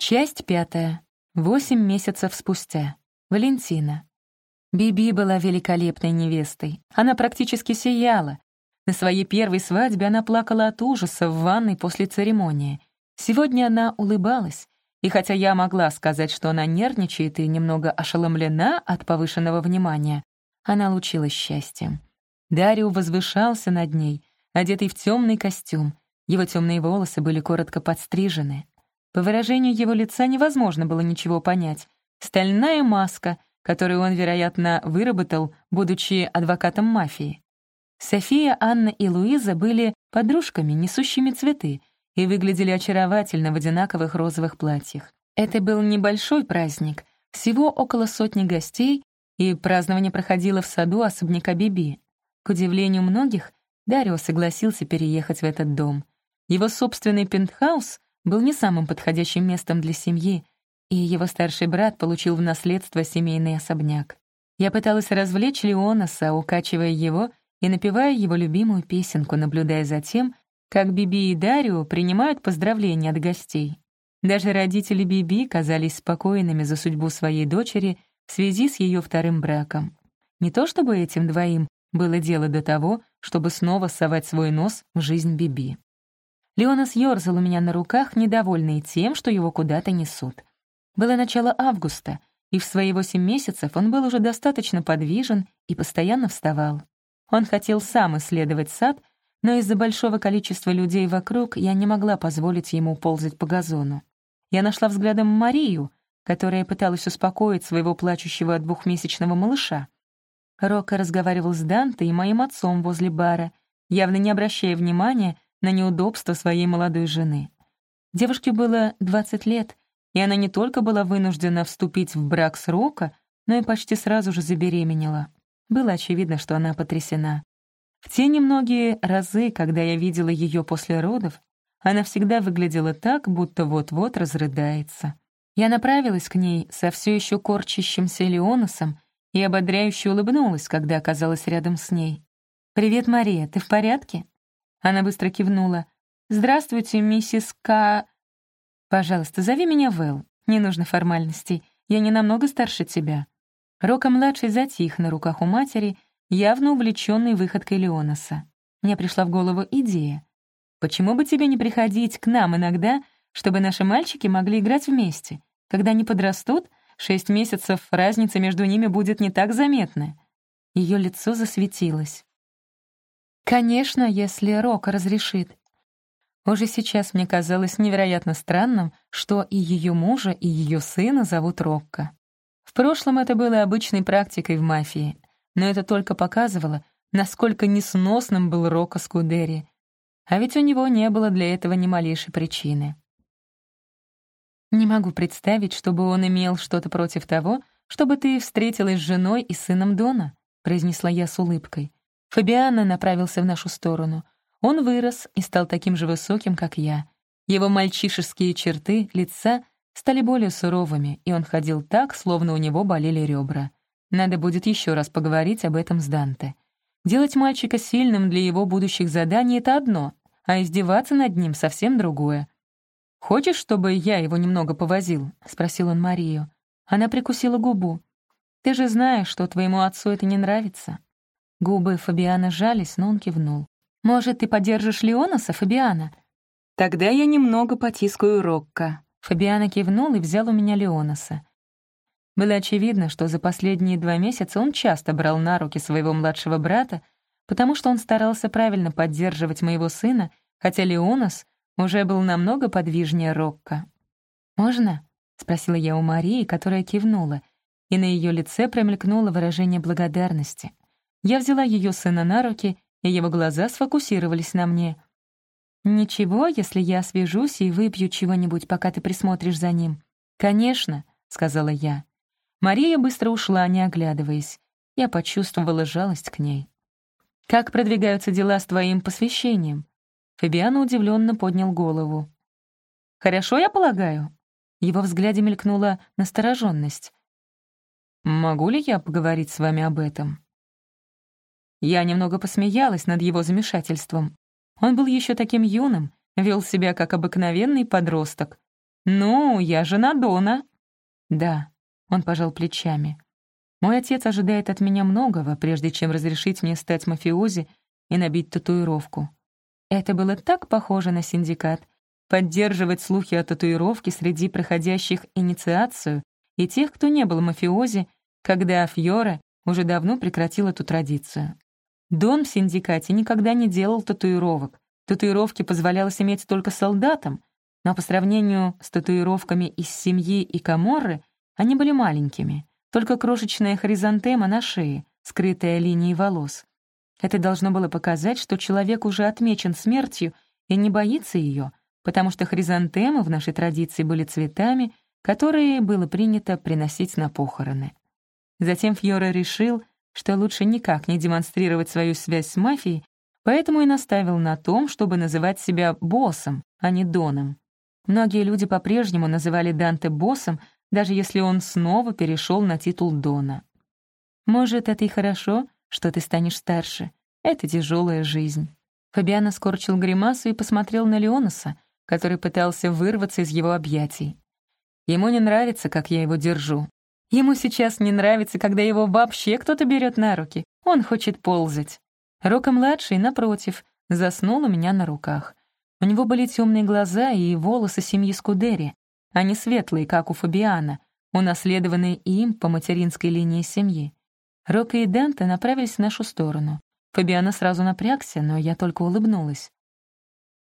Часть пятая. Восемь месяцев спустя. Валентина. Биби была великолепной невестой. Она практически сияла. На своей первой свадьбе она плакала от ужаса в ванной после церемонии. Сегодня она улыбалась. И хотя я могла сказать, что она нервничает и немного ошеломлена от повышенного внимания, она лучилась счастьем. Дарио возвышался над ней, одетый в темный костюм. Его темные волосы были коротко подстрижены. По выражению его лица невозможно было ничего понять. Стальная маска, которую он, вероятно, выработал, будучи адвокатом мафии. София, Анна и Луиза были подружками, несущими цветы, и выглядели очаровательно в одинаковых розовых платьях. Это был небольшой праздник, всего около сотни гостей, и празднование проходило в саду особняка Биби. К удивлению многих, Дарио согласился переехать в этот дом. Его собственный пентхаус был не самым подходящим местом для семьи, и его старший брат получил в наследство семейный особняк. Я пыталась развлечь Леонаса, укачивая его и напевая его любимую песенку, наблюдая за тем, как Биби и Дарио принимают поздравления от гостей. Даже родители Биби казались спокойными за судьбу своей дочери в связи с ее вторым браком. Не то чтобы этим двоим было дело до того, чтобы снова совать свой нос в жизнь Биби. Леонас ёрзал у меня на руках, недовольный тем, что его куда-то несут. Было начало августа, и в свои восемь месяцев он был уже достаточно подвижен и постоянно вставал. Он хотел сам исследовать сад, но из-за большого количества людей вокруг я не могла позволить ему ползать по газону. Я нашла взглядом Марию, которая пыталась успокоить своего плачущего двухмесячного малыша. Рока разговаривал с Данте и моим отцом возле бара, явно не обращая внимания на неудобства своей молодой жены. Девушке было 20 лет, и она не только была вынуждена вступить в брак с Рока, но и почти сразу же забеременела. Было очевидно, что она потрясена. В те немногие разы, когда я видела ее после родов, она всегда выглядела так, будто вот-вот разрыдается. Я направилась к ней со все еще корчащимся Леоносом и ободряюще улыбнулась, когда оказалась рядом с ней. «Привет, Мария, ты в порядке?» Она быстро кивнула. «Здравствуйте, миссис К...» «Пожалуйста, зови меня Вэл. Не нужно формальностей. Я не намного старше тебя». Рока-младший затих на руках у матери, явно увлеченный выходкой Леонаса. Мне пришла в голову идея. «Почему бы тебе не приходить к нам иногда, чтобы наши мальчики могли играть вместе? Когда они подрастут, шесть месяцев разница между ними будет не так заметна». Ее лицо засветилось. Конечно, если Рок разрешит. Уже сейчас мне казалось невероятно странным, что и ее мужа, и ее сына зовут Рокко. В прошлом это было обычной практикой в мафии, но это только показывало, насколько несносным был Рокко Скудери. А ведь у него не было для этого ни малейшей причины. Не могу представить, чтобы он имел что-то против того, чтобы ты встретилась с женой и сыном Дона, произнесла я с улыбкой. Фабиано направился в нашу сторону. Он вырос и стал таким же высоким, как я. Его мальчишеские черты лица стали более суровыми, и он ходил так, словно у него болели ребра. Надо будет еще раз поговорить об этом с Данте. Делать мальчика сильным для его будущих заданий — это одно, а издеваться над ним — совсем другое. «Хочешь, чтобы я его немного повозил?» — спросил он Марию. Она прикусила губу. «Ты же знаешь, что твоему отцу это не нравится». Губы Фабиана сжались, но он кивнул. «Может, ты поддержишь Леонаса, Фабиана?» «Тогда я немного потискаю Рокко». Фабиана кивнул и взял у меня Леонаса. Было очевидно, что за последние два месяца он часто брал на руки своего младшего брата, потому что он старался правильно поддерживать моего сына, хотя Леонас уже был намного подвижнее Рокко. «Можно?» — спросила я у Марии, которая кивнула, и на ее лице промелькнуло выражение благодарности. Я взяла ее сына на руки, и его глаза сфокусировались на мне. «Ничего, если я освежусь и выпью чего-нибудь, пока ты присмотришь за ним?» «Конечно», — сказала я. Мария быстро ушла, не оглядываясь. Я почувствовала жалость к ней. «Как продвигаются дела с твоим посвящением?» Фабиано удивленно поднял голову. «Хорошо, я полагаю?» Его взгляде мелькнула настороженность. «Могу ли я поговорить с вами об этом?» Я немного посмеялась над его замешательством. Он был еще таким юным, вел себя как обыкновенный подросток. «Ну, я жена Дона». «Да», — он пожал плечами. «Мой отец ожидает от меня многого, прежде чем разрешить мне стать мафиози и набить татуировку». Это было так похоже на синдикат. Поддерживать слухи о татуировке среди проходящих инициацию и тех, кто не был мафиози, когда Фьоре уже давно прекратил эту традицию. Дон в синдикате никогда не делал татуировок. Татуировки позволялось иметь только солдатам, но по сравнению с татуировками из семьи и каморры они были маленькими, только крошечная хризантема на шее, скрытая линией волос. Это должно было показать, что человек уже отмечен смертью и не боится ее, потому что хризантемы в нашей традиции были цветами, которые было принято приносить на похороны. Затем Фьора решил, что лучше никак не демонстрировать свою связь с мафией, поэтому и наставил на том, чтобы называть себя боссом, а не Доном. Многие люди по-прежнему называли Данте боссом, даже если он снова перешел на титул Дона. «Может, это и хорошо, что ты станешь старше. Это тяжелая жизнь». Фабиано скорчил гримасу и посмотрел на Леонаса, который пытался вырваться из его объятий. Ему не нравится, как я его держу. Ему сейчас не нравится, когда его вообще кто-то берет на руки. Он хочет ползать. Рока-младший, напротив, заснул у меня на руках. У него были темные глаза и волосы семьи Скудери. Они светлые, как у Фабиана, унаследованные им по материнской линии семьи. Рока и Данте направились в нашу сторону. Фабиана сразу напрягся, но я только улыбнулась.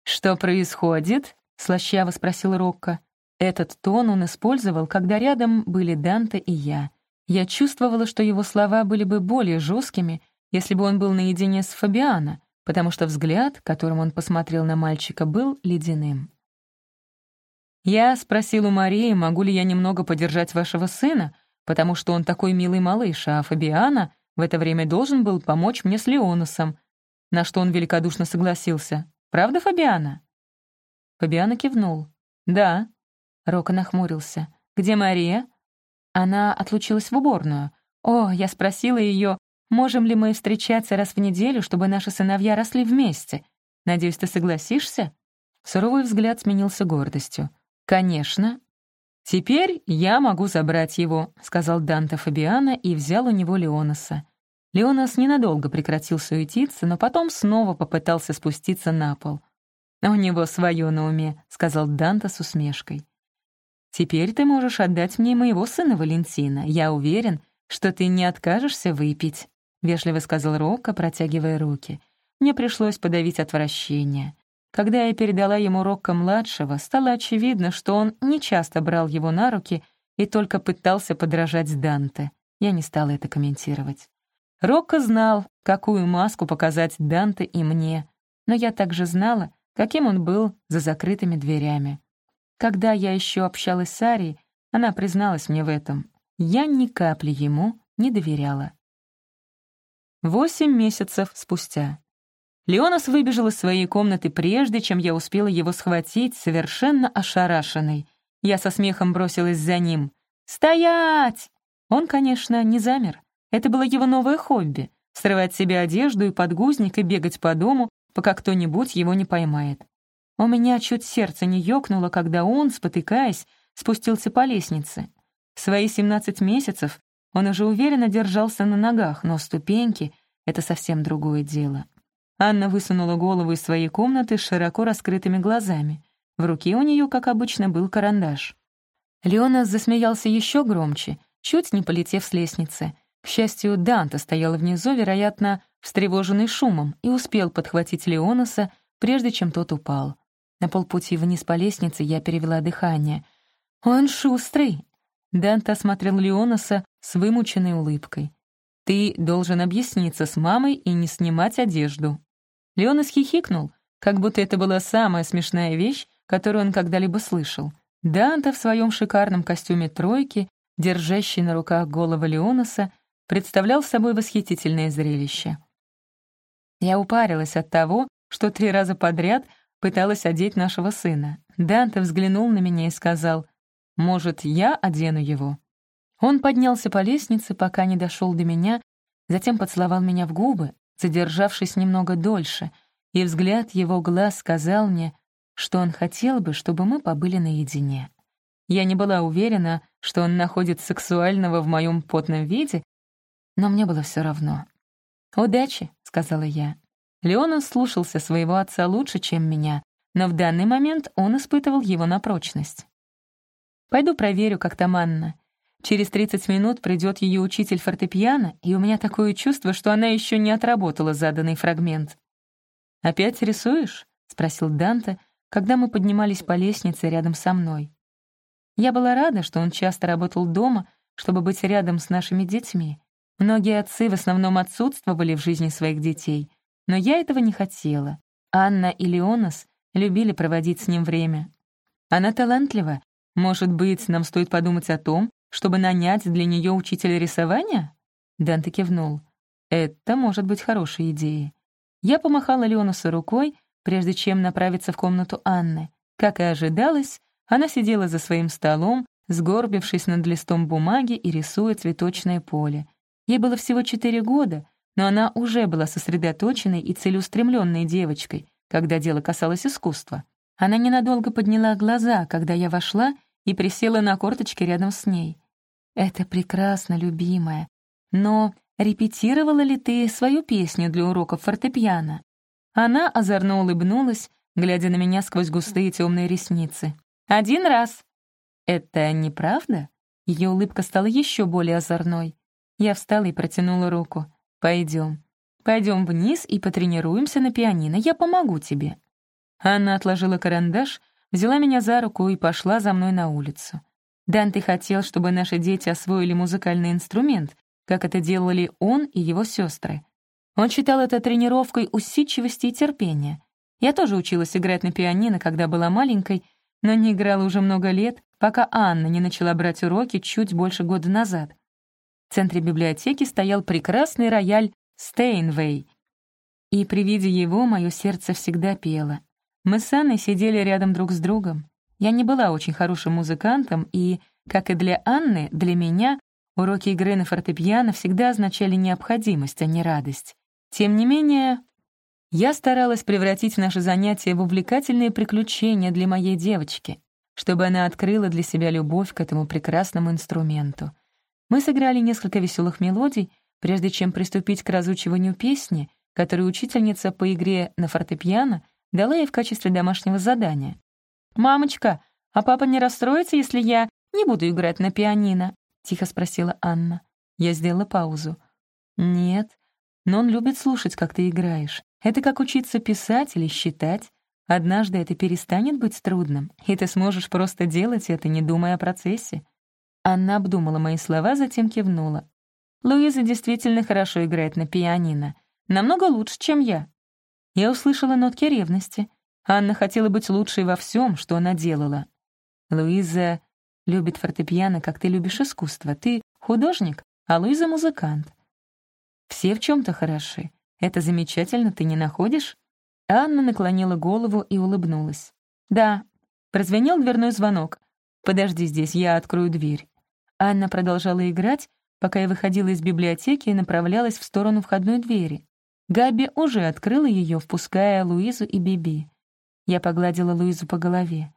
«Что происходит?» — слащаво спросил Рокко. Этот тон он использовал, когда рядом были Данте и я. Я чувствовала, что его слова были бы более жесткими, если бы он был наедине с Фабиано, потому что взгляд, которым он посмотрел на мальчика, был ледяным. «Я спросил у Марии, могу ли я немного подержать вашего сына, потому что он такой милый малыш, а Фабиано в это время должен был помочь мне с Леоносом, на что он великодушно согласился. Правда, Фабиано?» Фабиано кивнул. «Да». Рока нахмурился. «Где Мария?» Она отлучилась в уборную. «О, я спросила ее, можем ли мы встречаться раз в неделю, чтобы наши сыновья росли вместе. Надеюсь, ты согласишься?» Суровый взгляд сменился гордостью. «Конечно». «Теперь я могу забрать его», — сказал Данте Фабиана и взял у него Леонаса. Леонас ненадолго прекратил суетиться, но потом снова попытался спуститься на пол. «У него свое на уме», — сказал Данте с усмешкой. Теперь ты можешь отдать мне моего сына Валентина. Я уверен, что ты не откажешься выпить», — вежливо сказал Рокко, протягивая руки. Мне пришлось подавить отвращение. Когда я передала ему Рокко-младшего, стало очевидно, что он нечасто брал его на руки и только пытался подражать Данте. Я не стала это комментировать. Рокко знал, какую маску показать Данте и мне, но я также знала, каким он был за закрытыми дверями. Когда я еще общалась с Арией, она призналась мне в этом. Я ни капли ему не доверяла. Восемь месяцев спустя. Леонас выбежал из своей комнаты прежде, чем я успела его схватить, совершенно ошарашенный. Я со смехом бросилась за ним. «Стоять!» Он, конечно, не замер. Это было его новое хобби — срывать себе одежду и подгузник и бегать по дому, пока кто-нибудь его не поймает. У меня чуть сердце не ёкнуло, когда он, спотыкаясь, спустился по лестнице. В свои 17 месяцев он уже уверенно держался на ногах, но ступеньки — это совсем другое дело. Анна высунула голову из своей комнаты с широко раскрытыми глазами. В руке у нее, как обычно, был карандаш. Леонас засмеялся еще громче, чуть не полетев с лестницы. К счастью, Данта стоял внизу, вероятно, встревоженный шумом, и успел подхватить Леонаса, прежде чем тот упал. На полпути вниз по лестнице я перевела дыхание. «Он шустрый!» Данте осмотрел Леонаса с вымученной улыбкой. «Ты должен объясниться с мамой и не снимать одежду». Леонас хихикнул, как будто это была самая смешная вещь, которую он когда-либо слышал. Данте в своем шикарном костюме тройки, держащий на руках голову Леонаса, представлял собой восхитительное зрелище. Я упарилась от того, что три раза подряд пыталась одеть нашего сына. Данте взглянул на меня и сказал, «Может, я одену его?» Он поднялся по лестнице, пока не дошел до меня, затем поцеловал меня в губы, задержавшись немного дольше, и взгляд его глаз сказал мне, что он хотел бы, чтобы мы побыли наедине. Я не была уверена, что он находит сексуального в моем потном виде, но мне было все равно. «Удачи», — сказала я. Леон слушался своего отца лучше, чем меня, но в данный момент он испытывал его на прочность. «Пойду проверю, как там Анна. Через 30 минут придет ее учитель фортепиано, и у меня такое чувство, что она еще не отработала заданный фрагмент. «Опять рисуешь?» — спросил Данте, когда мы поднимались по лестнице рядом со мной. Я была рада, что он часто работал дома, чтобы быть рядом с нашими детьми. Многие отцы в основном отсутствовали в жизни своих детей, но я этого не хотела. Анна и Леонас любили проводить с ним время. Она талантлива. Может быть, нам стоит подумать о том, чтобы нанять для нее учителя рисования?» Данте кивнул. «Это может быть хорошей идеей». Я помахала Леонусу рукой, прежде чем направиться в комнату Анны. Как и ожидалось, она сидела за своим столом, сгорбившись над листом бумаги и рисуя цветочное поле. Ей было всего четыре года, но она уже была сосредоточенной и целеустремленной девочкой, когда дело касалось искусства. Она ненадолго подняла глаза, когда я вошла, и присела на корточки рядом с ней. «Это прекрасно, любимая. Но репетировала ли ты свою песню для уроков фортепиано?» Она озорно улыбнулась, глядя на меня сквозь густые темные ресницы. «Один раз». «Это неправда?» Ее улыбка стала еще более озорной. Я встала и протянула руку. «Пойдем. Пойдем вниз и потренируемся на пианино. Я помогу тебе». Анна отложила карандаш взяла меня за руку и пошла за мной на улицу. Данте хотел, чтобы наши дети освоили музыкальный инструмент, как это делали он и его сестры. Он считал это тренировкой усидчивости и терпения. Я тоже училась играть на пианино, когда была маленькой, но не играла уже много лет, пока Анна не начала брать уроки чуть больше года назад. В центре библиотеки стоял прекрасный рояль «Стейнвей», и при виде его мое сердце всегда пело. Мы с Анной сидели рядом друг с другом. Я не была очень хорошим музыкантом, и, как и для Анны, для меня уроки игры на фортепиано всегда означали необходимость, а не радость. Тем не менее, я старалась превратить наши занятия в увлекательные приключения для моей девочки, чтобы она открыла для себя любовь к этому прекрасному инструменту. Мы сыграли несколько веселых мелодий, прежде чем приступить к разучиванию песни, которую учительница по игре на фортепиано — дала ей в качестве домашнего задания. «Мамочка, а папа не расстроится, если я не буду играть на пианино?» — тихо спросила Анна. Я сделала паузу. «Нет, но он любит слушать, как ты играешь. Это как учиться писать или считать. Однажды это перестанет быть трудным, и ты сможешь просто делать это, не думая о процессе». Анна обдумала мои слова, затем кивнула. «Луиза действительно хорошо играет на пианино. Намного лучше, чем я. Я услышала нотки ревности. Анна хотела быть лучшей во всем, что она делала. Луиза любит фортепиано, как ты любишь искусство. Ты художник, а Луиза — музыкант. Все в чем то хороши. Это замечательно, ты не находишь? Анна наклонила голову и улыбнулась. «Да». Прозвенел дверной звонок. «Подожди здесь, я открою дверь». Анна продолжала играть, пока я выходила из библиотеки и направлялась в сторону входной двери. Габи уже открыла ее, впуская Луизу и Биби. Я погладила Луизу по голове.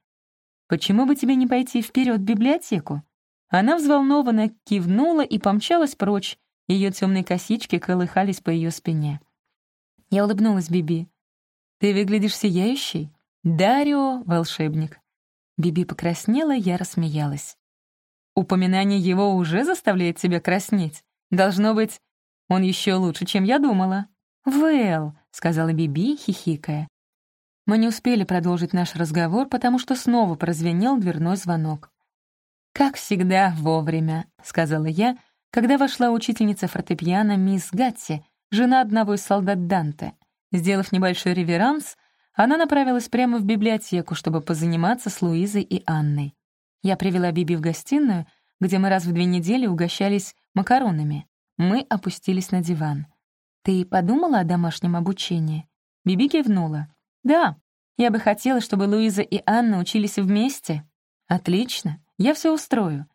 «Почему бы тебе не пойти вперед в библиотеку?» Она взволнованно кивнула и помчалась прочь. Ее темные косички колыхались по ее спине. Я улыбнулась Биби. «Ты выглядишь сияющей?» «Дарио — волшебник». Биби покраснела, я рассмеялась. «Упоминание его уже заставляет тебя краснеть. Должно быть, он еще лучше, чем я думала». «Вэл», — сказала Биби, хихикая. Мы не успели продолжить наш разговор, потому что снова прозвенел дверной звонок. «Как всегда, вовремя», — сказала я, когда вошла учительница фортепиано мисс Гатти, жена одного из солдат Данте. Сделав небольшой реверанс, она направилась прямо в библиотеку, чтобы позаниматься с Луизой и Анной. Я привела Биби в гостиную, где мы раз в две недели угощались макаронами. Мы опустились на диван. «Ты подумала о домашнем обучении?» Биби кивнула. «Да, я бы хотела, чтобы Луиза и Анна учились вместе». «Отлично, я все устрою».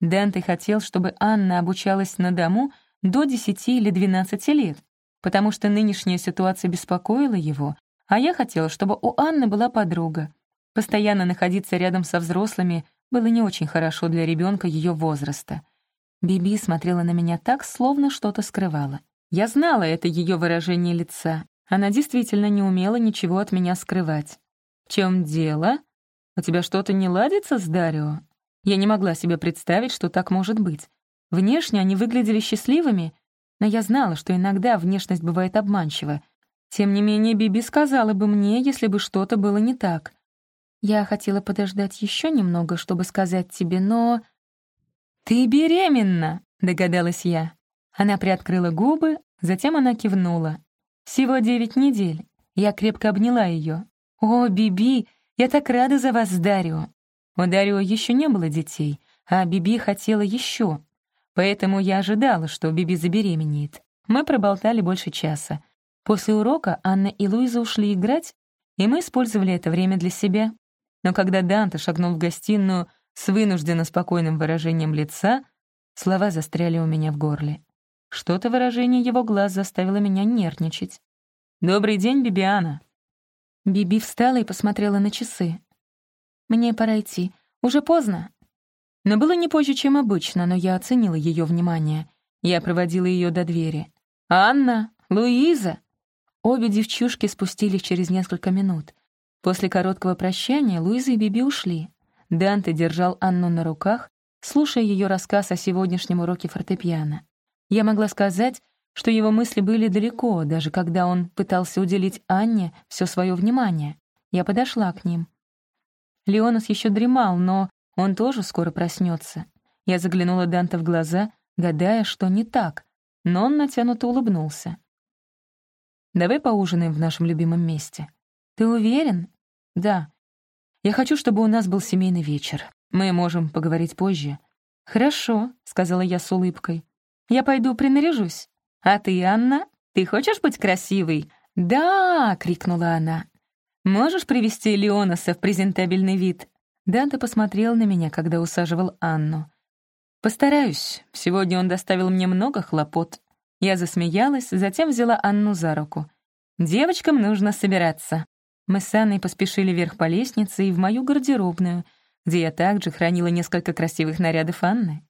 Дэнте хотел, чтобы Анна обучалась на дому до 10 или 12 лет, потому что нынешняя ситуация беспокоила его, а я хотела, чтобы у Анны была подруга. Постоянно находиться рядом со взрослыми было не очень хорошо для ребенка ее возраста. Биби смотрела на меня так, словно что-то скрывала. Я знала это ее выражение лица. Она действительно не умела ничего от меня скрывать. «В чем дело? У тебя что-то не ладится с Дарио?» Я не могла себе представить, что так может быть. Внешне они выглядели счастливыми, но я знала, что иногда внешность бывает обманчива. Тем не менее, Биби сказала бы мне, если бы что-то было не так. Я хотела подождать еще немного, чтобы сказать тебе, но... «Ты беременна!» — догадалась я. Она приоткрыла губы, затем она кивнула. «Всего девять недель». Я крепко обняла ее. «О, Биби, я так рада за вас с Дарио». У Дарио еще не было детей, а Биби хотела еще. Поэтому я ожидала, что Биби забеременеет. Мы проболтали больше часа. После урока Анна и Луиза ушли играть, и мы использовали это время для себя. Но когда Данте шагнул в гостиную с вынужденно спокойным выражением лица, слова застряли у меня в горле. Что-то выражение его глаз заставило меня нервничать. «Добрый день, Бибиана!» Биби встала и посмотрела на часы. «Мне пора идти. Уже поздно». Но было не позже, чем обычно, но я оценила ее внимание. Я проводила ее до двери. «Анна! Луиза!» Обе девчушки спустились через несколько минут. После короткого прощания Луиза и Биби ушли. Данте держал Анну на руках, слушая ее рассказ о сегодняшнем уроке фортепиано. Я могла сказать, что его мысли были далеко, даже когда он пытался уделить Анне все свое внимание. Я подошла к ним. Леонас еще дремал, но он тоже скоро проснется. Я заглянула Данте в глаза, гадая, что не так, но он натянуто улыбнулся. «Давай поужинаем в нашем любимом месте». «Ты уверен?» «Да. Я хочу, чтобы у нас был семейный вечер. Мы можем поговорить позже». «Хорошо», — сказала я с улыбкой. Я пойду принаряжусь. А ты, Анна, ты хочешь быть красивой?» «Да!» — крикнула она. «Можешь привести Леонаса в презентабельный вид?» Данте посмотрел на меня, когда усаживал Анну. «Постараюсь. Сегодня он доставил мне много хлопот». Я засмеялась, затем взяла Анну за руку. «Девочкам нужно собираться». Мы с Анной поспешили вверх по лестнице и в мою гардеробную, где я также хранила несколько красивых нарядов Анны.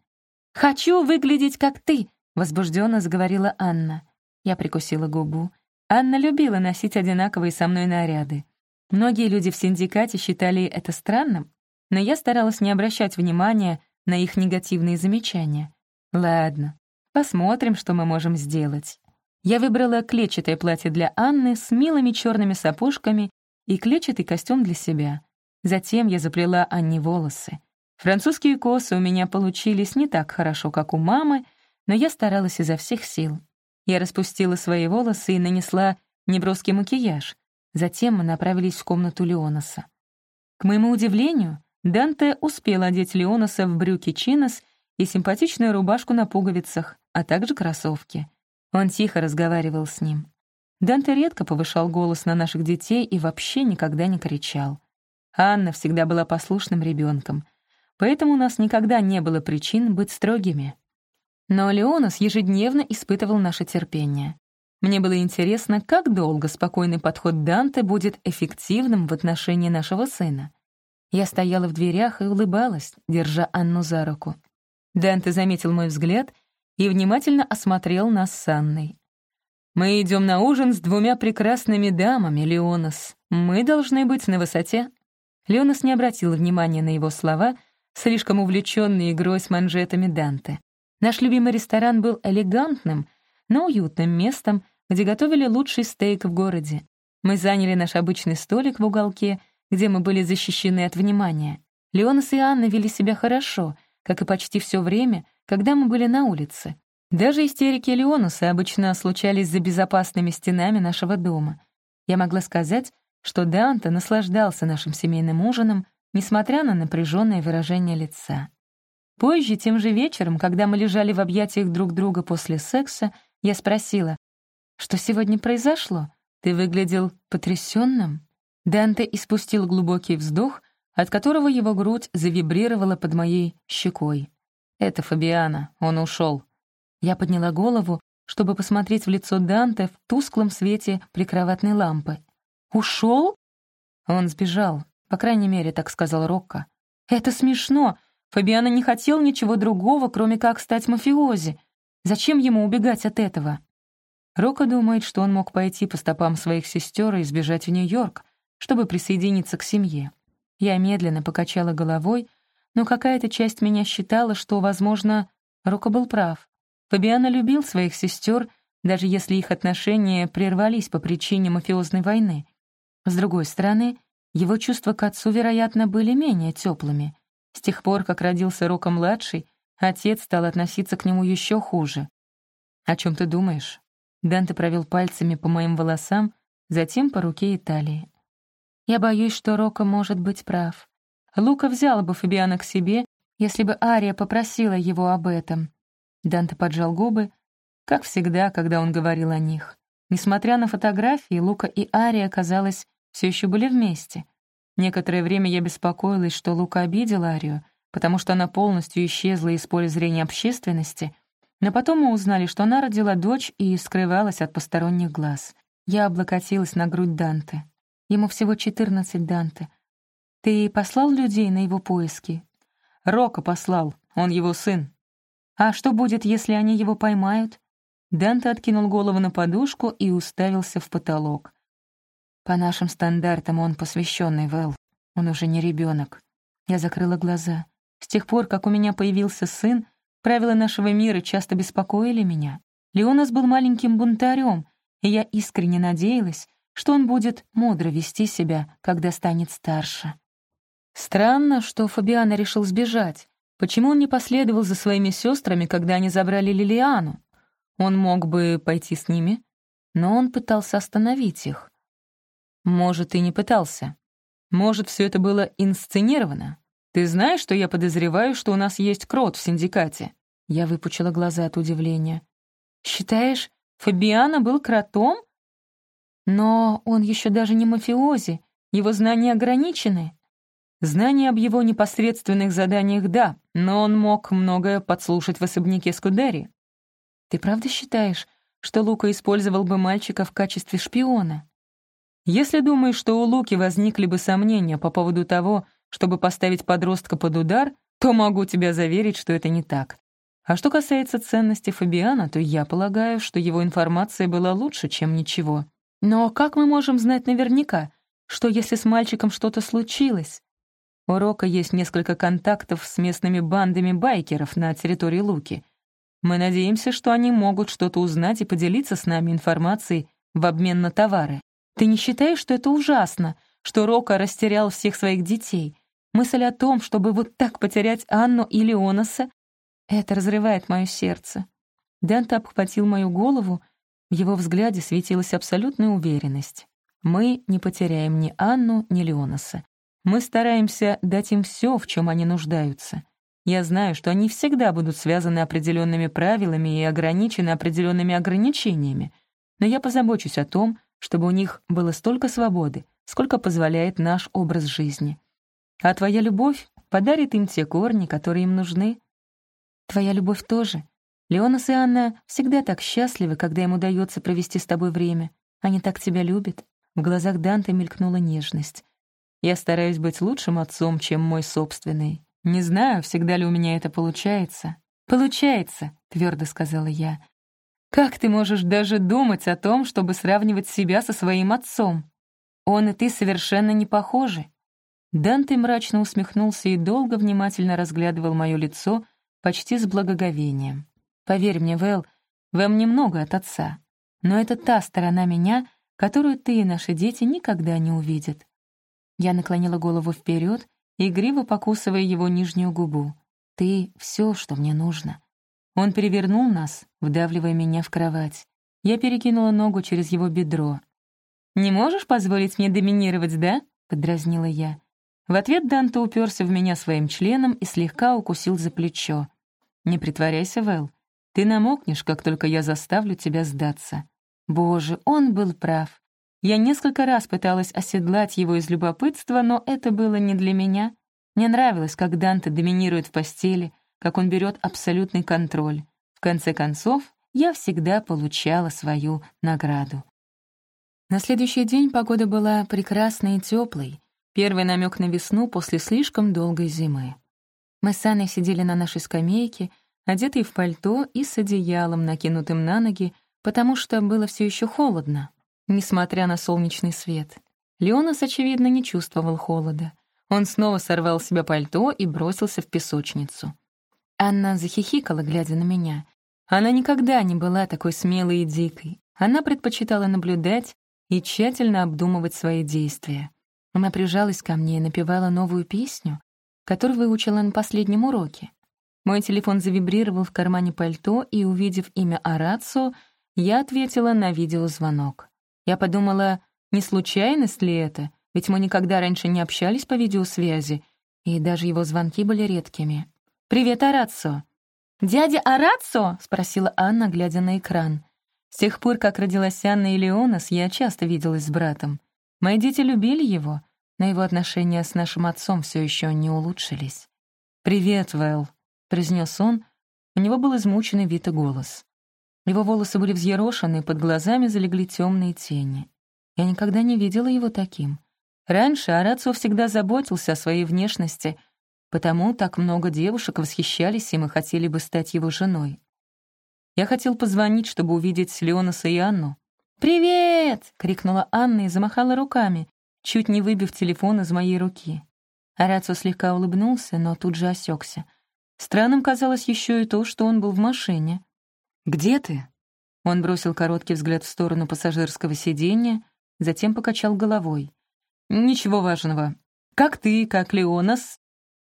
«Хочу выглядеть, как ты», — возбужденно заговорила Анна. Я прикусила губу. Анна любила носить одинаковые со мной наряды. Многие люди в синдикате считали это странным, но я старалась не обращать внимания на их негативные замечания. Ладно, посмотрим, что мы можем сделать. Я выбрала клетчатое платье для Анны с милыми черными сапожками и клетчатый костюм для себя. Затем я заплела Анне волосы. Французские косы у меня получились не так хорошо, как у мамы, но я старалась изо всех сил. Я распустила свои волосы и нанесла неброский макияж. Затем мы направились в комнату Леонаса. К моему удивлению, Данте успел одеть Леонаса в брюки чинос и симпатичную рубашку на пуговицах, а также кроссовки. Он тихо разговаривал с ним. Данте редко повышал голос на наших детей и вообще никогда не кричал. Анна всегда была послушным ребенком — поэтому у нас никогда не было причин быть строгими. Но Леонас ежедневно испытывал наше терпение. Мне было интересно, как долго спокойный подход Данте будет эффективным в отношении нашего сына. Я стояла в дверях и улыбалась, держа Анну за руку. Данте заметил мой взгляд и внимательно осмотрел нас с Анной. «Мы идем на ужин с двумя прекрасными дамами, Леонас. Мы должны быть на высоте». Леонас не обратил внимания на его слова слишком увлеченный игрой с манжетами Данте. Наш любимый ресторан был элегантным, но уютным местом, где готовили лучший стейк в городе. Мы заняли наш обычный столик в уголке, где мы были защищены от внимания. Леонас и Анна вели себя хорошо, как и почти все время, когда мы были на улице. Даже истерики Леонуса обычно случались за безопасными стенами нашего дома. Я могла сказать, что Данте наслаждался нашим семейным ужином, несмотря на напряженное выражение лица. Позже, тем же вечером, когда мы лежали в объятиях друг друга после секса, я спросила, «Что сегодня произошло? Ты выглядел потрясенным?» Данте испустил глубокий вздох, от которого его грудь завибрировала под моей щекой. «Это Фабиана, он ушел. Я подняла голову, чтобы посмотреть в лицо Данте в тусклом свете прикроватной лампы. «Ушел?» Он сбежал, по крайней мере, так сказал Рокко. «Это смешно. Фабиано не хотел ничего другого, кроме как стать мафиози. Зачем ему убегать от этого?» Рока думает, что он мог пойти по стопам своих сестер и сбежать в Нью-Йорк, чтобы присоединиться к семье. Я медленно покачала головой, но какая-то часть меня считала, что, возможно, Рока был прав. Фабиано любил своих сестер, даже если их отношения прервались по причине мафиозной войны. С другой стороны, его чувства к отцу, вероятно, были менее теплыми. С тех пор, как родился Рока-младший, отец стал относиться к нему еще хуже. «О чем ты думаешь?» Данте провел пальцами по моим волосам, затем по руке и талии. «Я боюсь, что Рока может быть прав. Лука взял бы Фабиана к себе, если бы Ария попросила его об этом». Данте поджал губы, как всегда, когда он говорил о них. Несмотря на фотографии, Лука и Ария, казалось, все еще были вместе. Некоторое время я беспокоилась, что Лука обидел Арию, потому что она полностью исчезла из поля зрения общественности — но потом мы узнали, что она родила дочь и скрывалась от посторонних глаз. Я облокотилась на грудь Данте. Ему всего 14 Данте. Ты послал людей на его поиски? Рока послал, он его сын. А что будет, если они его поймают? Данте откинул голову на подушку и уставился в потолок. По нашим стандартам он посвященный Вэл. Он уже не ребенок. Я закрыла глаза. С тех пор, как у меня появился сын, Правила нашего мира часто беспокоили меня. Леонас был маленьким бунтарем, и я искренне надеялась, что он будет мудро вести себя, когда станет старше. Странно, что Фабиана решил сбежать. Почему он не последовал за своими сестрами, когда они забрали Лилиану? Он мог бы пойти с ними, но он пытался остановить их. Может, и не пытался. Может, все это было инсценировано. Ты знаешь, что я подозреваю, что у нас есть крот в синдикате?» Я выпучила глаза от удивления. «Считаешь, Фабиано был кротом? Но он еще даже не мафиози, его знания ограничены». Знания об его непосредственных заданиях — да, но он мог многое подслушать в особняке Скудери. «Ты правда считаешь, что Лука использовал бы мальчика в качестве шпиона?» «Если думаешь, что у Луки возникли бы сомнения по поводу того, чтобы поставить подростка под удар, то могу тебя заверить, что это не так. А что касается ценности Фабиана, то я полагаю, что его информация была лучше, чем ничего. Но как мы можем знать наверняка, что если с мальчиком что-то случилось? У Рока есть несколько контактов с местными бандами байкеров на территории Луки. Мы надеемся, что они могут что-то узнать и поделиться с нами информацией в обмен на товары. Ты не считаешь, что это ужасно, что Рока растерял всех своих детей. Мысль о том, чтобы вот так потерять Анну и Леонаса, это разрывает мое сердце. Данте обхватил мою голову, в его взгляде светилась абсолютная уверенность. Мы не потеряем ни Анну, ни Леонаса. Мы стараемся дать им все, в чем они нуждаются. Я знаю, что они всегда будут связаны определенными правилами и ограничены определенными ограничениями, но я позабочусь о том, чтобы у них было столько свободы, сколько позволяет наш образ жизни. А твоя любовь подарит им те корни, которые им нужны. Твоя любовь тоже. Леонас и Анна всегда так счастливы, когда им удается провести с тобой время. Они так тебя любят. В глазах Данте мелькнула нежность. Я стараюсь быть лучшим отцом, чем мой собственный. Не знаю, всегда ли у меня это получается. «Получается», — твердо сказала я. «Как ты можешь даже думать о том, чтобы сравнивать себя со своим отцом?» Он и ты совершенно не похожи». Данте мрачно усмехнулся и долго внимательно разглядывал мое лицо, почти с благоговением. «Поверь мне, Вэл, вам немного от отца, но это та сторона меня, которую ты и наши дети никогда не увидят». Я наклонила голову вперед, игриво покусывая его нижнюю губу. «Ты — все, что мне нужно». Он перевернул нас, вдавливая меня в кровать. Я перекинула ногу через его бедро, «Не можешь позволить мне доминировать, да?» — подразнила я. В ответ Данте уперся в меня своим членом и слегка укусил за плечо. «Не притворяйся, Вэл. Ты намокнешь, как только я заставлю тебя сдаться». Боже, он был прав. Я несколько раз пыталась оседлать его из любопытства, но это было не для меня. Мне нравилось, как Данте доминирует в постели, как он берет абсолютный контроль. В конце концов, я всегда получала свою награду. На следующий день погода была прекрасной и теплой. Первый намек на весну после слишком долгой зимы. Мы с Анной сидели на нашей скамейке, одетые в пальто и с одеялом, накинутым на ноги, потому что было все еще холодно, несмотря на солнечный свет. Леонас, очевидно, не чувствовал холода. Он снова сорвал с себя пальто и бросился в песочницу. Анна захихикала, глядя на меня. Она никогда не была такой смелой и дикой. Она предпочитала наблюдать и тщательно обдумывать свои действия. Она прижалась ко мне и напевала новую песню, которую выучила на последнем уроке. Мой телефон завибрировал в кармане пальто, и, увидев имя Арацо, я ответила на видеозвонок. Я подумала, не случайность ли это, ведь мы никогда раньше не общались по видеосвязи, и даже его звонки были редкими. «Привет, Арацо!» «Дядя Арацо?» — спросила Анна, глядя на экран. С тех пор, как родилась Анна и Леонас, я часто виделась с братом. Мои дети любили его, но его отношения с нашим отцом все еще не улучшились. «Привет, Вэл», — произнес он. У него был измученный вид и голос. Его волосы были взъерошены, под глазами залегли темные тени. Я никогда не видела его таким. Раньше Арацио всегда заботился о своей внешности, потому так много девушек восхищались им и хотели бы стать его женой. Я хотел позвонить, чтобы увидеть Леонаса и Анну. «Привет!» — крикнула Анна и замахала руками, чуть не выбив телефон из моей руки. Арацио слегка улыбнулся, но тут же осекся. Странным казалось еще и то, что он был в машине. «Где ты?» Он бросил короткий взгляд в сторону пассажирского сиденья, затем покачал головой. «Ничего важного. Как ты, как Леонас?»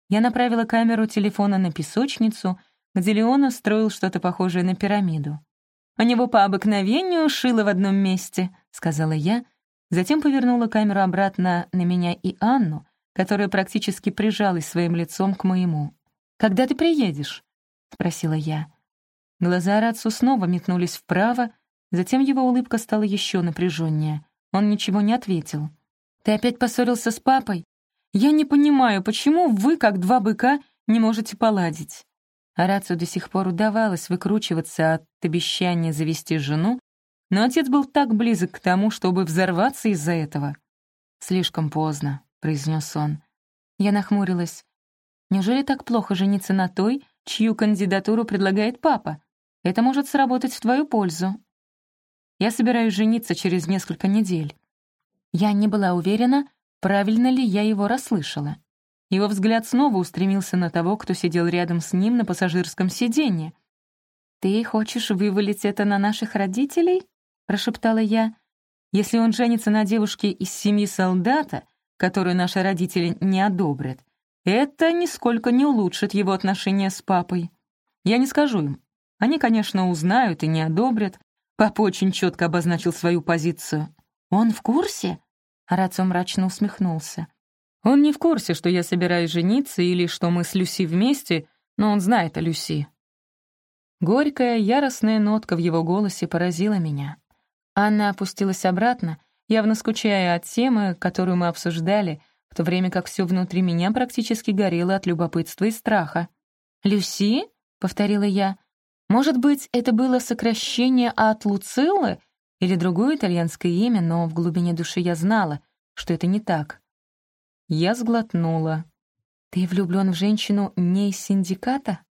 Я направила камеру телефона на песочницу, где Леонас строил что-то похожее на пирамиду. «У него по обыкновению шило в одном месте», — сказала я, затем повернула камеру обратно на меня и Анну, которая практически прижалась своим лицом к моему. «Когда ты приедешь?» — спросила я. Глаза Рацу снова метнулись вправо, затем его улыбка стала еще напряженнее. Он ничего не ответил. «Ты опять поссорился с папой? Я не понимаю, почему вы, как два быка, не можете поладить?» Арацию до сих пор удавалось выкручиваться от обещания завести жену, но отец был так близок к тому, чтобы взорваться из-за этого. «Слишком поздно», — произнес он. Я нахмурилась. «Неужели так плохо жениться на той, чью кандидатуру предлагает папа? Это может сработать в твою пользу. Я собираюсь жениться через несколько недель. Я не была уверена, правильно ли я его расслышала. Его взгляд снова устремился на того, кто сидел рядом с ним на пассажирском сиденье. «Ты хочешь вывалить это на наших родителей?» — прошептала я. «Если он женится на девушке из семьи солдата, которую наши родители не одобрят, это нисколько не улучшит его отношения с папой. Я не скажу им, они, конечно, узнают и не одобрят. Папа очень четко обозначил свою позицию. «Он в курсе?» Арацио мрачно усмехнулся. «Он не в курсе, что я собираюсь жениться или что мы с Люси вместе, но он знает о Люси». Горькая, яростная нотка в его голосе поразила меня. Анна опустилась обратно, явно скучая от темы, которую мы обсуждали, в то время как все внутри меня практически горело от любопытства и страха. «Люси?» — повторила я. Может быть, это было сокращение от Луциллы или другое итальянское имя, но в глубине души я знала, что это не так. Я сглотнула. «Ты влюблён в женщину не из синдиката?»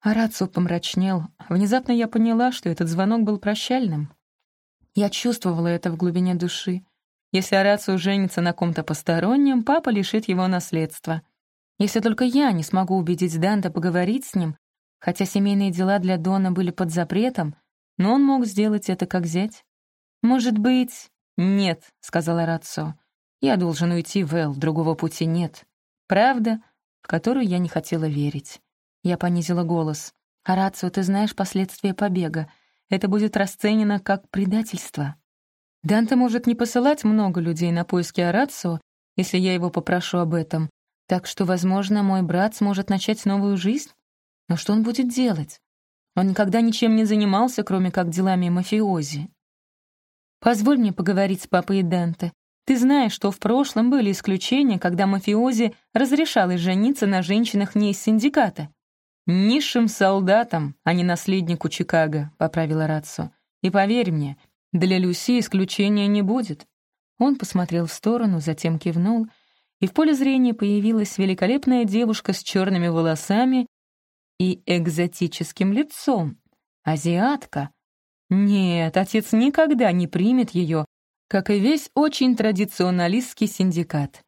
Арацу помрачнел. Внезапно я поняла, что этот звонок был прощальным. Я чувствовала это в глубине души. Если Арацу женится на ком-то постороннем, папа лишит его наследства. Если только я не смогу убедить Данта поговорить с ним, Хотя семейные дела для Дона были под запретом, но он мог сделать это как зять. «Может быть...» «Нет», — сказала Рацо. «Я должен уйти, Вэл, другого пути нет». Правда, в которую я не хотела верить. Я понизила голос. «Арацио, ты знаешь последствия побега. Это будет расценено как предательство». Данте может не посылать много людей на поиски Арацио, если я его попрошу об этом, так что, возможно, мой брат сможет начать новую жизнь? Но что он будет делать? Он никогда ничем не занимался, кроме как делами мафиози. Позволь мне поговорить с папой Денте. Ты знаешь, что в прошлом были исключения, когда мафиози разрешалось жениться на женщинах не из синдиката. «Низшим солдатам, а не наследнику Чикаго», — поправила Рацо. «И поверь мне, для Люси исключения не будет». Он посмотрел в сторону, затем кивнул, и в поле зрения появилась великолепная девушка с черными волосами и экзотическим лицом. Азиатка. Нет, отец никогда не примет ее, как и весь очень традиционалистский синдикат.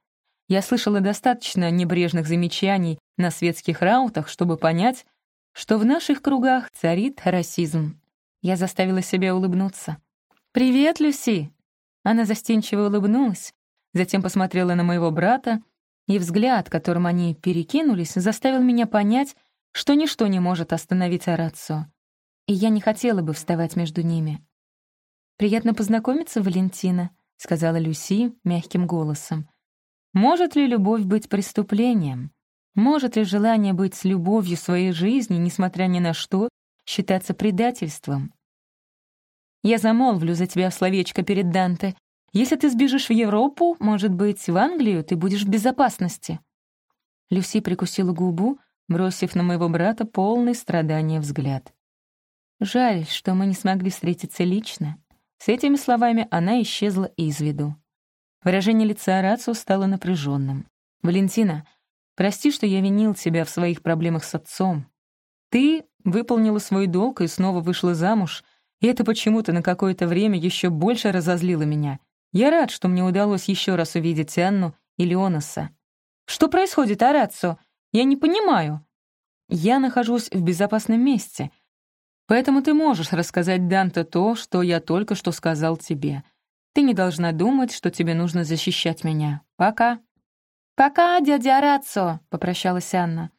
Я слышала достаточно небрежных замечаний на светских раутах, чтобы понять, что в наших кругах царит расизм. Я заставила себя улыбнуться. «Привет, Люси!» Она застенчиво улыбнулась, затем посмотрела на моего брата, и взгляд, которым они перекинулись, заставил меня понять, что ничто не может остановить Арацо. И я не хотела бы вставать между ними. «Приятно познакомиться, Валентина», — сказала Люси мягким голосом. «Может ли любовь быть преступлением? Может ли желание быть с любовью своей жизни, несмотря ни на что, считаться предательством? Я замолвлю за тебя словечко перед Данте. Если ты сбежишь в Европу, может быть, в Англию, ты будешь в безопасности». Люси прикусила губу, бросив на моего брата полный страдания взгляд. «Жаль, что мы не смогли встретиться лично». С этими словами она исчезла из виду. Выражение лица Рацио стало напряженным. «Валентина, прости, что я винил тебя в своих проблемах с отцом. Ты выполнила свой долг и снова вышла замуж, и это почему-то на какое-то время еще больше разозлило меня. Я рад, что мне удалось еще раз увидеть Анну и Леонаса. «Что происходит, Араццо? Я не понимаю». «Я нахожусь в безопасном месте, поэтому ты можешь рассказать Данте то, что я только что сказал тебе. Ты не должна думать, что тебе нужно защищать меня. Пока». «Пока, дядя Араццо», — попрощалась Анна.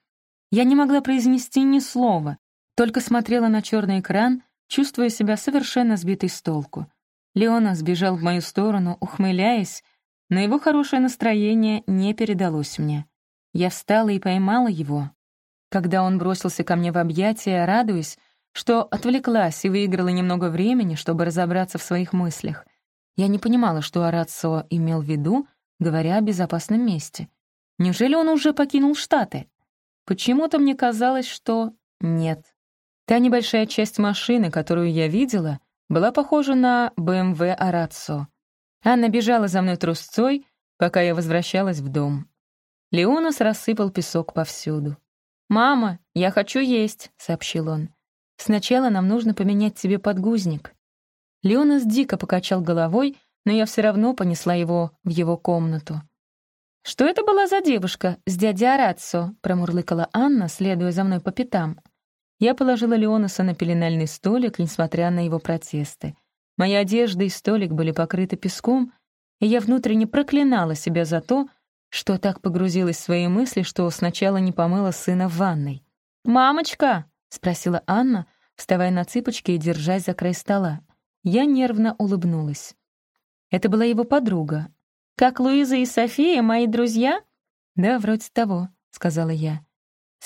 Я не могла произнести ни слова, только смотрела на черный экран чувствуя себя совершенно сбитой с толку. Леона сбежал в мою сторону, ухмыляясь, но его хорошее настроение не передалось мне. Я встала и поймала его. Когда он бросился ко мне в объятия, радуясь, что отвлеклась и выиграла немного времени, чтобы разобраться в своих мыслях. Я не понимала, что Арацо имел в виду, говоря о безопасном месте. Неужели он уже покинул Штаты? Почему-то мне казалось, что нет. Та небольшая часть машины, которую я видела, была похожа на БМВ Араццо. Анна бежала за мной трусцой, пока я возвращалась в дом. Леонас рассыпал песок повсюду. «Мама, я хочу есть», — сообщил он. «Сначала нам нужно поменять тебе подгузник». Леонас дико покачал головой, но я все равно понесла его в его комнату. «Что это была за девушка с дядей Араццо?» — промурлыкала Анна, следуя за мной по пятам. Я положила Леонаса на пеленальный столик, несмотря на его протесты. Моя одежда и столик были покрыты песком, и я внутренне проклинала себя за то, что так погрузилась в свои мысли, что сначала не помыла сына в ванной. «Мамочка!» — спросила Анна, вставая на цыпочки и держась за край стола. Я нервно улыбнулась. Это была его подруга. «Как Луиза и София, мои друзья?» «Да, вроде того», — сказала я.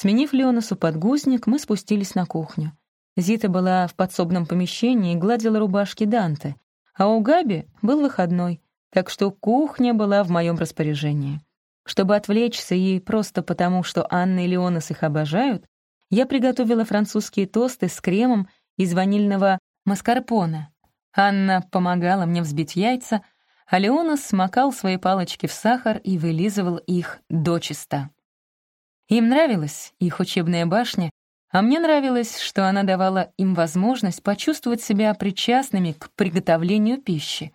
Сменив Леонасу подгузник, мы спустились на кухню. Зита была в подсобном помещении и гладила рубашки Данте, а у Габи был выходной, так что кухня была в моем распоряжении. Чтобы отвлечься и просто потому, что Анна и Леонас их обожают, я приготовила французские тосты с кремом из ванильного маскарпоне. Анна помогала мне взбить яйца, а Леонас смакал свои палочки в сахар и вылизывал их дочисто. Им нравилась их учебная башня, а мне нравилось, что она давала им возможность почувствовать себя причастными к приготовлению пищи.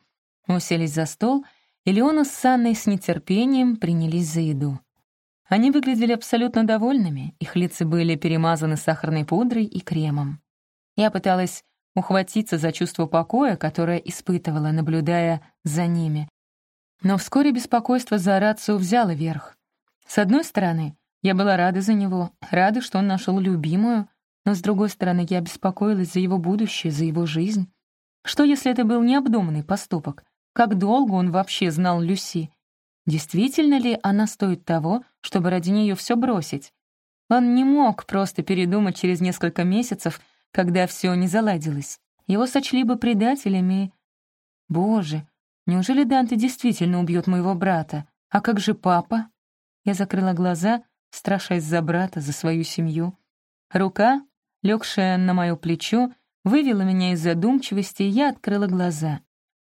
Мы уселись за стол, и Леона с Анной с нетерпением принялись за еду. Они выглядели абсолютно довольными, их лица были перемазаны сахарной пудрой и кремом. Я пыталась ухватиться за чувство покоя, которое испытывала, наблюдая за ними. Но вскоре беспокойство за Орацию взяло верх. С одной стороны, я была рада за него, рада, что он нашел любимую, но, с другой стороны, я беспокоилась за его будущее, за его жизнь. Что, если это был необдуманный поступок? Как долго он вообще знал Люси? Действительно ли она стоит того, чтобы ради нее все бросить? Он не мог просто передумать через несколько месяцев, когда все не заладилось. Его сочли бы предателями. Боже, неужели Данте действительно убьет моего брата? А как же папа? Я закрыла глаза страшась за брата, за свою семью. Рука, легшая на мое плечо, вывела меня из задумчивости, и я открыла глаза.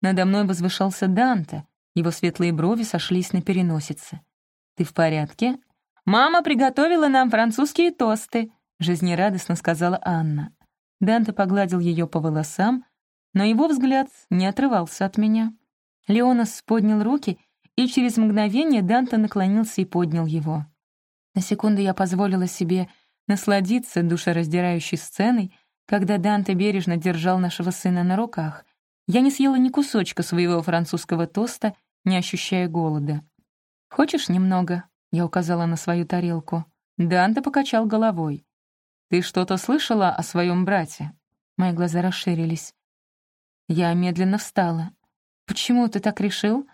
Надо мной возвышался Данте, его светлые брови сошлись на переносице. «Ты в порядке?» «Мама приготовила нам французские тосты», — жизнерадостно сказала Анна. Данте погладил ее по волосам, но его взгляд не отрывался от меня. Леонас поднял руки, и через мгновение Данте наклонился и поднял его. На секунду я позволила себе насладиться душераздирающей сценой, когда Данте бережно держал нашего сына на руках. Я не съела ни кусочка своего французского тоста, не ощущая голода. «Хочешь немного?» — я указала на свою тарелку. Данте покачал головой. «Ты что-то слышала о своем брате?» Мои глаза расширились. Я медленно встала. «Почему ты так решил?»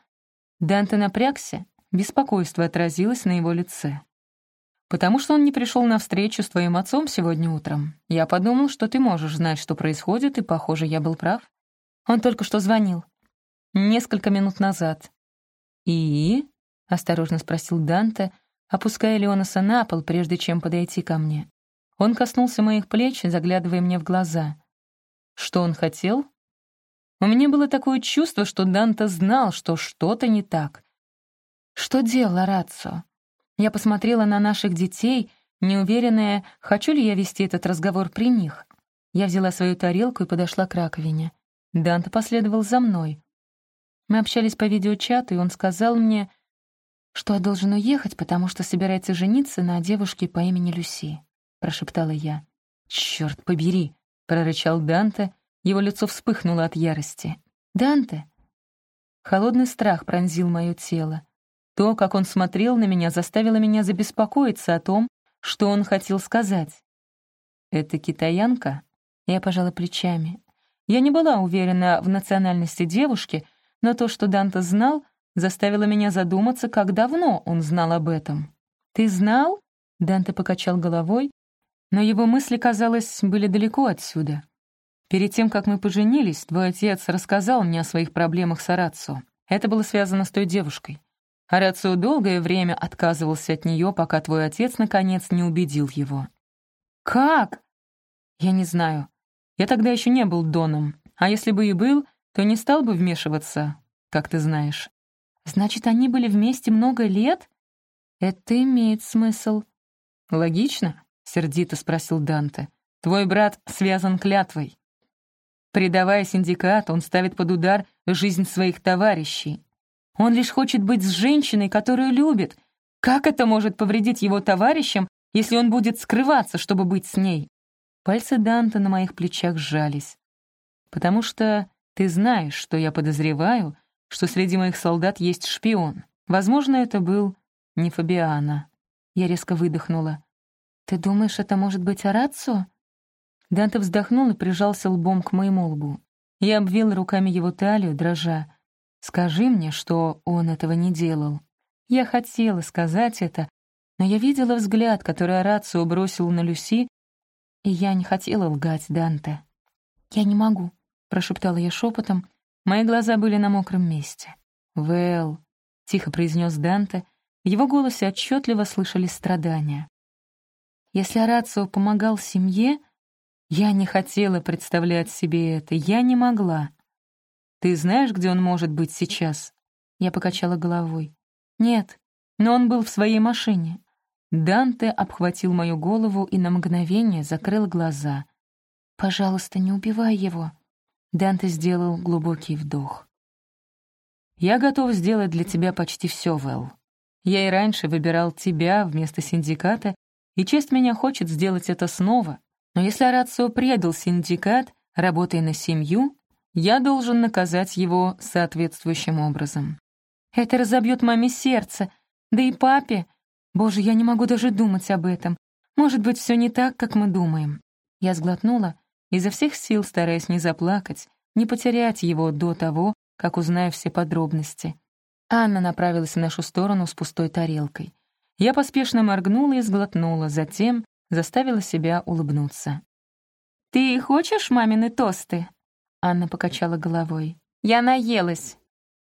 Данте напрягся, беспокойство отразилось на его лице. «Потому что он не пришел на встречу с твоим отцом сегодня утром. Я подумал, что ты можешь знать, что происходит, и, похоже, я был прав. Он только что звонил. Несколько минут назад. «И?» — осторожно спросил Данте, опуская Леонаса на пол, прежде чем подойти ко мне. Он коснулся моих плеч, заглядывая мне в глаза. Что он хотел? У меня было такое чувство, что Данте знал, что что-то не так. Что делала Рацо? Я посмотрела на наших детей, неуверенная, хочу ли я вести этот разговор при них. Я взяла свою тарелку и подошла к раковине. Данте последовал за мной. Мы общались по видеочату, и он сказал мне, что должен уехать, потому что собирается жениться на девушке по имени Люси, — прошептала я. «Чёрт побери!» — прорычал Данте, его лицо вспыхнуло от ярости. «Данте!» Холодный страх пронзил мое тело. То, как он смотрел на меня, заставило меня забеспокоиться о том, что он хотел сказать. «Это китаянка?» Я пожала плечами. Я не была уверена в национальности девушки, но то, что Данте знал, заставило меня задуматься, как давно он знал об этом. «Ты знал?» — Данте покачал головой, но его мысли, казалось, были далеко отсюда. Перед тем, как мы поженились, твой отец рассказал мне о своих проблемах с Арацио. Это было связано с той девушкой. Арацио долгое время отказывался от нее, пока твой отец, наконец, не убедил его. «Как?» «Я не знаю. Я тогда еще не был Доном. А если бы и был, то не стал бы вмешиваться, как ты знаешь». «Значит, они были вместе много лет?» «Это имеет смысл». «Логично?» — сердито спросил Данте. «Твой брат связан клятвой. Предавая синдикат, он ставит под удар жизнь своих товарищей. Он лишь хочет быть с женщиной, которую любит. Как это может повредить его товарищам, если он будет скрываться, чтобы быть с ней? Пальцы Данта на моих плечах сжались. «Потому что ты знаешь, что я подозреваю, что среди моих солдат есть шпион. Возможно, это был не Фабиана». Я резко выдохнула. «Ты думаешь, это может быть Арацо?» Данте вздохнул и прижался лбом к моему лбу. Я обвил руками его талию, дрожа. «Скажи мне, что он этого не делал». Я хотела сказать это, но я видела взгляд, который Арацио бросил на Люси, и я не хотела лгать Данте. «Я не могу», — прошептала я шепотом. Мои глаза были на мокром месте. «Вэл», — тихо произнес Данте, в его голосе отчетливо слышались страдания. «Если Арацио помогал семье, я не хотела представлять себе это, я не могла. «Ты знаешь, где он может быть сейчас?» Я покачала головой. «Нет, но он был в своей машине». Данте обхватил мою голову и на мгновение закрыл глаза. «Пожалуйста, не убивай его». Данте сделал глубокий вдох. «Я готов сделать для тебя почти все, Вэл. Я и раньше выбирал тебя вместо синдиката, и честь меня хочет сделать это снова, но если Арацио предал синдикат, работая на семью, я должен наказать его соответствующим образом. Это разобьет маме сердце, да и папе. Боже, я не могу даже думать об этом. Может быть, все не так, как мы думаем. Я сглотнула, изо всех сил стараясь не заплакать, не потерять его до того, как узнаю все подробности. Анна направилась в нашу сторону с пустой тарелкой. Я поспешно моргнула и сглотнула, затем заставила себя улыбнуться. «Ты хочешь мамины тосты?» Анна покачала головой. «Я наелась».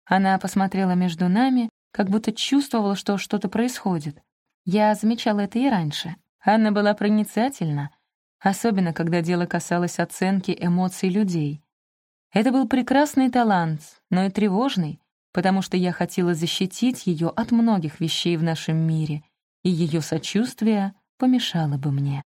Она посмотрела между нами, как будто чувствовала, что что-то происходит. Я замечала это и раньше. Анна была проницательна, особенно когда дело касалось оценки эмоций людей. Это был прекрасный талант, но и тревожный, потому что я хотела защитить ее от многих вещей в нашем мире, и ее сочувствие помешало бы мне.